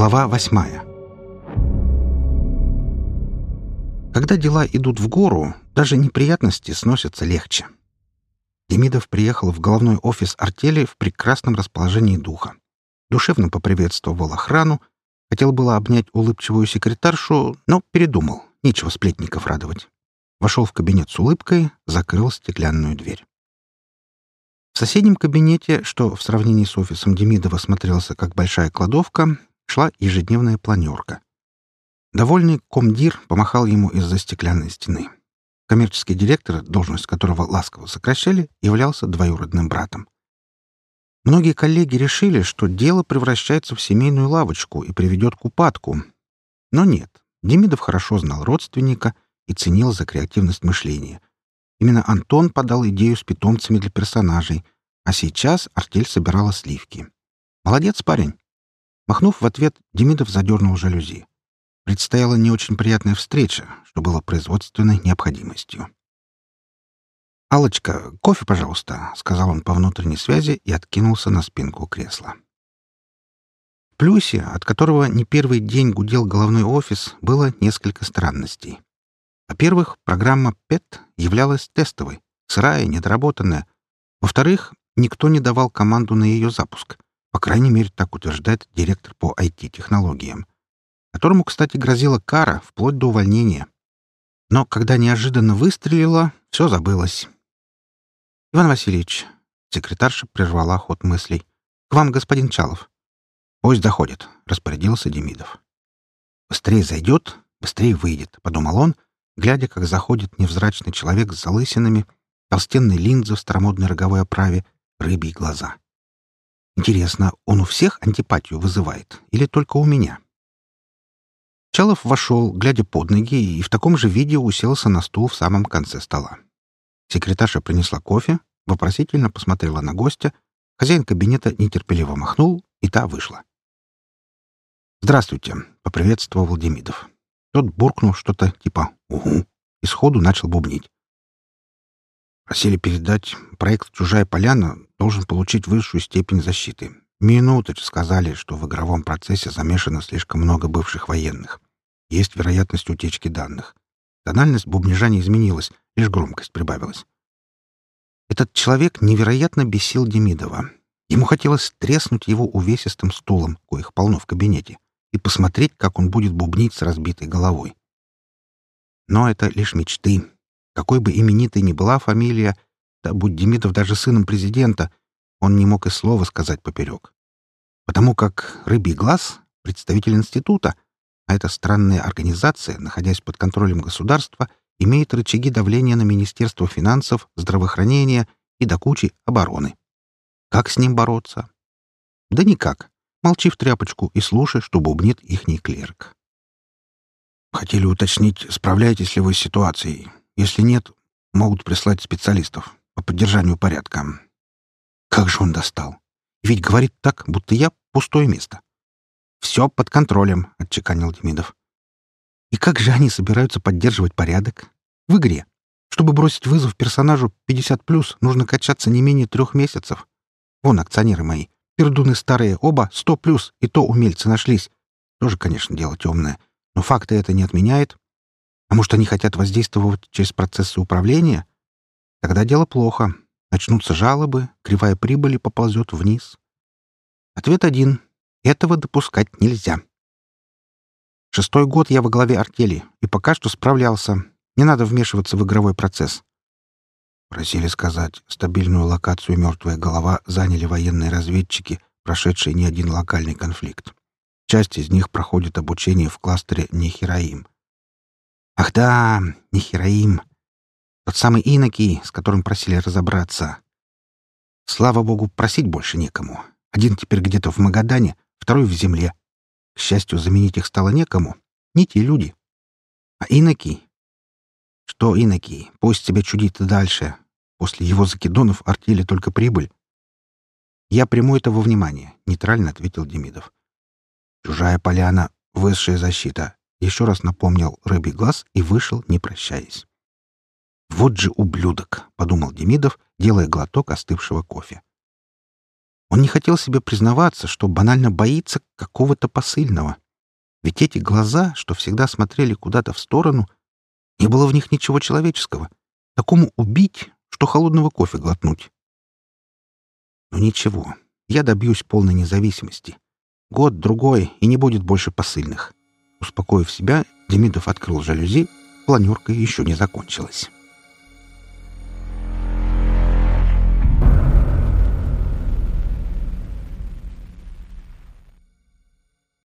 Глава восьмая Когда дела идут в гору, даже неприятности сносятся легче. Демидов приехал в головной офис артели в прекрасном расположении духа. Душевно поприветствовал охрану, хотел было обнять улыбчивую секретаршу, но передумал, нечего сплетников радовать. Вошел в кабинет с улыбкой, закрыл стеклянную дверь. В соседнем кабинете, что в сравнении с офисом Демидова смотрелся как большая кладовка, шла ежедневная планерка. Довольный комдир помахал ему из-за стеклянной стены. Коммерческий директор, должность которого ласково сокращали, являлся двоюродным братом. Многие коллеги решили, что дело превращается в семейную лавочку и приведет к упадку. Но нет, Демидов хорошо знал родственника и ценил за креативность мышления — Именно Антон подал идею с питомцами для персонажей, а сейчас артель собирала сливки. «Молодец, парень!» Махнув в ответ, Демидов задернул жалюзи. Предстояла не очень приятная встреча, что было производственной необходимостью. «Аллочка, кофе, пожалуйста», — сказал он по внутренней связи и откинулся на спинку кресла. Плюсе, от которого не первый день гудел головной офис, было несколько странностей. Во-первых, программа PET являлась тестовой, сырая, недоработанная. Во-вторых, никто не давал команду на ее запуск. По крайней мере, так утверждает директор по IT-технологиям, которому, кстати, грозила кара вплоть до увольнения. Но когда неожиданно выстрелила, все забылось. «Иван Васильевич», — секретарша прервала ход мыслей, — «к вам господин Чалов». «Пусть доходит», — распорядился Демидов. «Быстрее зайдет, быстрее выйдет», — подумал он, — глядя, как заходит невзрачный человек с залысинами, толстенной линзы в старомодной роговой оправе, рыбьи глаза. Интересно, он у всех антипатию вызывает или только у меня? Чалов вошел, глядя под ноги, и в таком же виде уселся на стул в самом конце стола. Секретарша принесла кофе, вопросительно посмотрела на гостя, хозяин кабинета нетерпеливо махнул, и та вышла. «Здравствуйте», — поприветствовал Демидов. Тот буркнул что-то типа «Угу» и сходу начал бубнить. Просили передать, проект «Чужая поляна» должен получить высшую степень защиты. Минуточь сказали, что в игровом процессе замешано слишком много бывших военных. Есть вероятность утечки данных. Тональность бубнижа не изменилась, лишь громкость прибавилась. Этот человек невероятно бесил Демидова. Ему хотелось треснуть его увесистым стулом, коих полно в кабинете и посмотреть, как он будет бубнить с разбитой головой. Но это лишь мечты. Какой бы именитой ни была фамилия, да будь Демидов даже сыном президента, он не мог и слова сказать поперек. Потому как «Рыбий глаз» — представитель института, а эта странная организация, находясь под контролем государства, имеет рычаги давления на Министерство финансов, здравоохранения и до кучи обороны. Как с ним бороться? Да никак. Молчи в тряпочку и слушай, что бубнит ихний клерк. Хотели уточнить, справляетесь ли вы с ситуацией. Если нет, могут прислать специалистов по поддержанию порядка. Как же он достал? Ведь говорит так, будто я пустое место. «Все под контролем», — отчеканил Демидов. «И как же они собираются поддерживать порядок? В игре. Чтобы бросить вызов персонажу 50+, нужно качаться не менее трех месяцев. Вон акционеры мои. Пердуны старые, оба, сто плюс, и то умельцы нашлись. Тоже, конечно, дело темное. Но факты это не отменяет. А может, они хотят воздействовать через процессы управления? Тогда дело плохо. Начнутся жалобы, кривая прибыли поползет вниз. Ответ один. Этого допускать нельзя. Шестой год я во главе артели, и пока что справлялся. Не надо вмешиваться в игровой процесс. Просили сказать, стабильную локацию «Мертвая голова» заняли военные разведчики, прошедшие не один локальный конфликт. Часть из них проходит обучение в кластере Нехираим. Ах да, Нехираим. Тот самый Инокий, с которым просили разобраться. Слава богу, просить больше некому. Один теперь где-то в Магадане, второй в земле. К счастью, заменить их стало некому. Не те люди. А Инокий что, иноки, пусть тебя чудит и дальше. После его закидонов артели только прибыль. Я приму это во внимание, — нейтрально ответил Демидов. Чужая поляна, высшая защита. Еще раз напомнил рыбий глаз и вышел, не прощаясь. «Вот же ублюдок!» — подумал Демидов, делая глоток остывшего кофе. Он не хотел себе признаваться, что банально боится какого-то посыльного. Ведь эти глаза, что всегда смотрели куда-то в сторону, не было в них ничего человеческого. Такому убить, что холодного кофе глотнуть. Но ничего, я добьюсь полной независимости. Год-другой, и не будет больше посыльных. Успокоив себя, Демидов открыл жалюзи, планерка еще не закончилась.